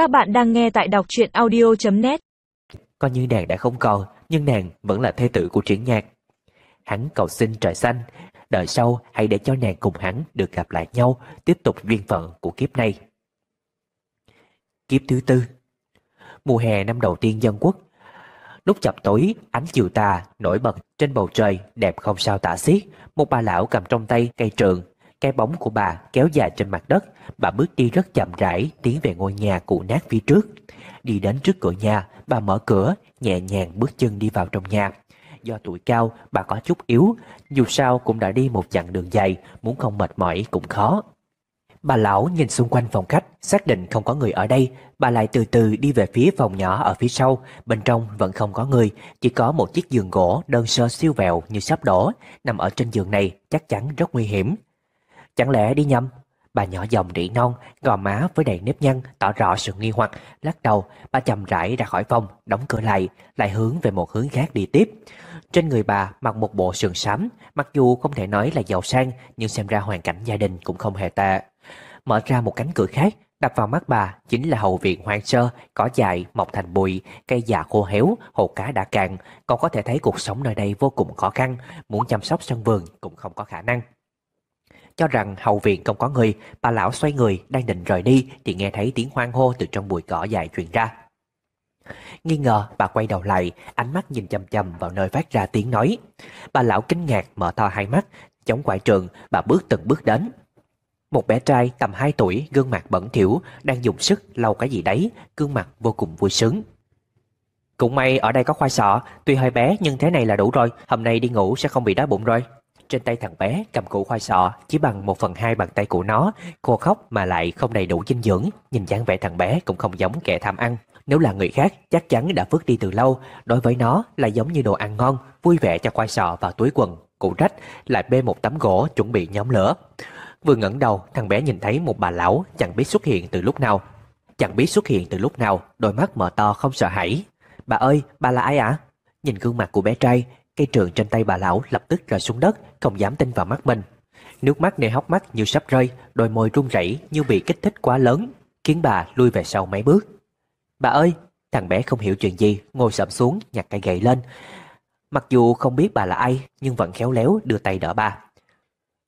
Các bạn đang nghe tại đọc truyện audio.net Coi như nàng đã không còn Nhưng nàng vẫn là thê tử của triển nhạc. Hắn cầu xin trời xanh Đời sau hãy để cho nàng cùng hắn được gặp lại nhau Tiếp tục duyên phận của kiếp này. Kiếp thứ tư. Mùa hè năm đầu tiên dân quốc. Lúc chập tối, ánh chiều tà nổi bật trên bầu trời đẹp không sao tả xiết. Một bà lão cầm trong tay cây trường, cái bóng của bà kéo dài trên mặt đất. Bà bước đi rất chậm rãi, tiến về ngôi nhà cụ nát phía trước. Đi đến trước cửa nhà, bà mở cửa, nhẹ nhàng bước chân đi vào trong nhà. Do tuổi cao, bà có chút yếu, dù sao cũng đã đi một chặng đường dài, muốn không mệt mỏi cũng khó. Bà lão nhìn xung quanh phòng khách, xác định không có người ở đây, bà lại từ từ đi về phía phòng nhỏ ở phía sau, bên trong vẫn không có người, chỉ có một chiếc giường gỗ đơn sơ siêu vẹo như sắp đổ, nằm ở trên giường này chắc chắn rất nguy hiểm. Chẳng lẽ đi nhầm? Bà nhỏ dòng rỉ non, gò má với đầy nếp nhăn, tỏ rõ sự nghi hoặc, lắc đầu, bà chậm rãi ra khỏi phòng, đóng cửa lại, lại hướng về một hướng khác đi tiếp. Trên người bà mặc một bộ sườn xám, mặc dù không thể nói là giàu sang, nhưng xem ra hoàn cảnh gia đình cũng không hề tệ. Mở ra một cánh cửa khác, đập vào mắt bà chính là hậu viện hoang sơ, cỏ dại mọc thành bụi, cây già khô héo, hồ cá đã cạn, còn có thể thấy cuộc sống nơi đây vô cùng khó khăn, muốn chăm sóc sân vườn cũng không có khả năng. Cho rằng hậu viện không có người, bà lão xoay người đang định rời đi thì nghe thấy tiếng hoang hô từ trong bụi cỏ dài truyền ra. Nghi ngờ bà quay đầu lại, ánh mắt nhìn chầm chầm vào nơi phát ra tiếng nói. Bà lão kinh ngạc mở to hai mắt, chống quại trường, bà bước từng bước đến. Một bé trai tầm 2 tuổi, gương mặt bẩn thỉu, đang dùng sức lau cái gì đấy, gương mặt vô cùng vui sướng. Cũng may ở đây có khoai sọ, tuy hơi bé nhưng thế này là đủ rồi, hôm nay đi ngủ sẽ không bị đói bụng rồi. Trên tay thằng bé cầm củ khoai sọ chỉ bằng một phần hai bàn tay của nó, khô khóc mà lại không đầy đủ dinh dưỡng, nhìn dáng vẻ thằng bé cũng không giống kẻ tham ăn. Nếu là người khác chắc chắn đã vứt đi từ lâu, đối với nó là giống như đồ ăn ngon, vui vẻ cho khoai sọ vào túi quần, cụ rách lại bê một tấm gỗ chuẩn bị nhóm lửa. Vừa ngẩng đầu, thằng bé nhìn thấy một bà lão chẳng biết xuất hiện từ lúc nào. Chẳng biết xuất hiện từ lúc nào, đôi mắt mở to không sợ hãi. Bà ơi, bà là ai ạ? Nhìn gương mặt của bé trai, cây trường trên tay bà lão lập tức rơi xuống đất, không dám tin vào mắt mình. Nước mắt nơi hốc mắt như sắp rơi, đôi môi run rẩy như bị kích thích quá lớn, khiến bà lui về sau mấy bước. Bà ơi, thằng bé không hiểu chuyện gì, ngồi sậm xuống, nhặt cây gậy lên. Mặc dù không biết bà là ai, nhưng vẫn khéo léo đưa tay đỡ bà.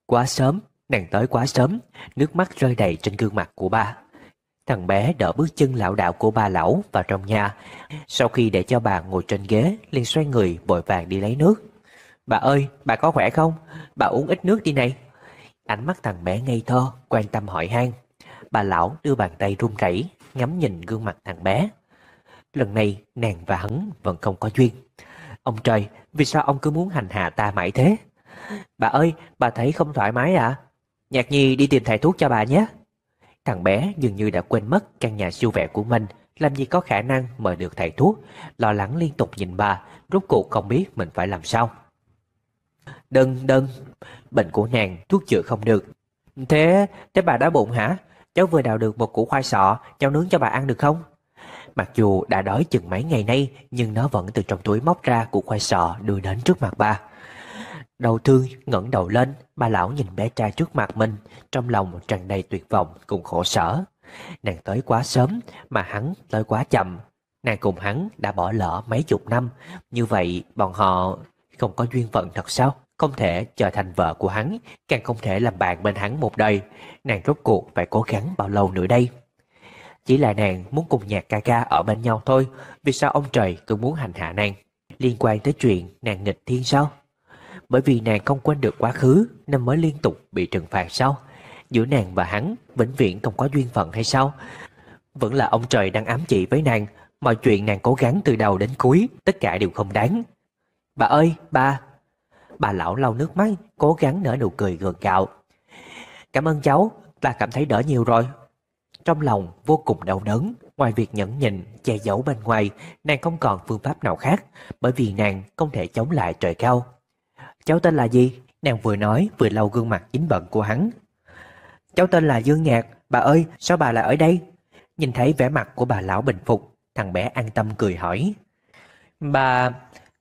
Quá sớm, Nàng tới quá sớm, nước mắt rơi đầy trên gương mặt của bà. Thằng bé đỡ bước chân lão đạo của ba lão vào trong nhà. Sau khi để cho bà ngồi trên ghế, liền xoay người vội vàng đi lấy nước. Bà ơi, bà có khỏe không? Bà uống ít nước đi này. Ánh mắt thằng bé ngây thơ, quan tâm hỏi han. Bà lão đưa bàn tay run rẩy ngắm nhìn gương mặt thằng bé. Lần này nàng và hắn vẫn không có duyên. Ông trời, vì sao ông cứ muốn hành hạ ta mãi thế? Bà ơi, bà thấy không thoải mái à? Nhạc Nhi đi tìm thầy thuốc cho bà nhé. Thằng bé dường như đã quên mất căn nhà siêu vẹo của mình, làm gì có khả năng mời được thầy thuốc, lo lắng liên tục nhìn bà, rốt cuộc không biết mình phải làm sao. Đừng, đừng, bệnh của nàng thuốc chữa không được. Thế, thế bà đã bụng hả? Cháu vừa đào được một củ khoai sọ, cháu nướng cho bà ăn được không? Mặc dù đã đói chừng mấy ngày nay, nhưng nó vẫn từ trong túi móc ra củ khoai sọ đưa đến trước mặt bà. Đầu thương ngẩng đầu lên, bà lão nhìn bé trai trước mặt mình, trong lòng tràn đầy tuyệt vọng cùng khổ sở. Nàng tới quá sớm, mà hắn tới quá chậm. Nàng cùng hắn đã bỏ lỡ mấy chục năm, như vậy bọn họ không có duyên phận thật sao? Không thể trở thành vợ của hắn, càng không thể làm bạn bên hắn một đời. Nàng rốt cuộc phải cố gắng bao lâu nữa đây? Chỉ là nàng muốn cùng nhạc ca ca ở bên nhau thôi, vì sao ông trời cứ muốn hành hạ nàng? Liên quan tới chuyện nàng nghịch thiên sao? Bởi vì nàng không quên được quá khứ Nên mới liên tục bị trừng phạt sao? Giữa nàng và hắn vĩnh viễn không có duyên phận hay sao? Vẫn là ông trời đang ám chỉ với nàng Mọi chuyện nàng cố gắng từ đầu đến cuối Tất cả đều không đáng. Bà ơi ba. Bà lão lau nước mắt Cố gắng nở nụ cười gượng gạo. Cảm ơn cháu Ta cảm thấy đỡ nhiều rồi. Trong lòng vô cùng đau đớn Ngoài việc nhẫn nhịn, che giấu bên ngoài Nàng không còn phương pháp nào khác Bởi vì nàng không thể chống lại trời cao. Cháu tên là gì? Nàng vừa nói vừa lau gương mặt dính bận của hắn. Cháu tên là Dương Nhạc, bà ơi, sao bà lại ở đây? Nhìn thấy vẻ mặt của bà lão bình phục, thằng bé an tâm cười hỏi. Bà,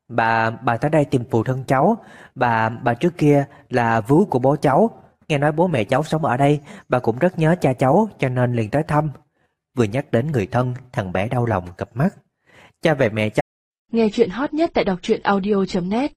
bà, bà tới đây tìm phụ thân cháu, bà, bà trước kia là vú của bố cháu. Nghe nói bố mẹ cháu sống ở đây, bà cũng rất nhớ cha cháu cho nên liền tới thăm. vừa nhắc đến người thân, thằng bé đau lòng cặp mắt. Cha về mẹ cha Nghe chuyện hot nhất tại đọc truyện audio.net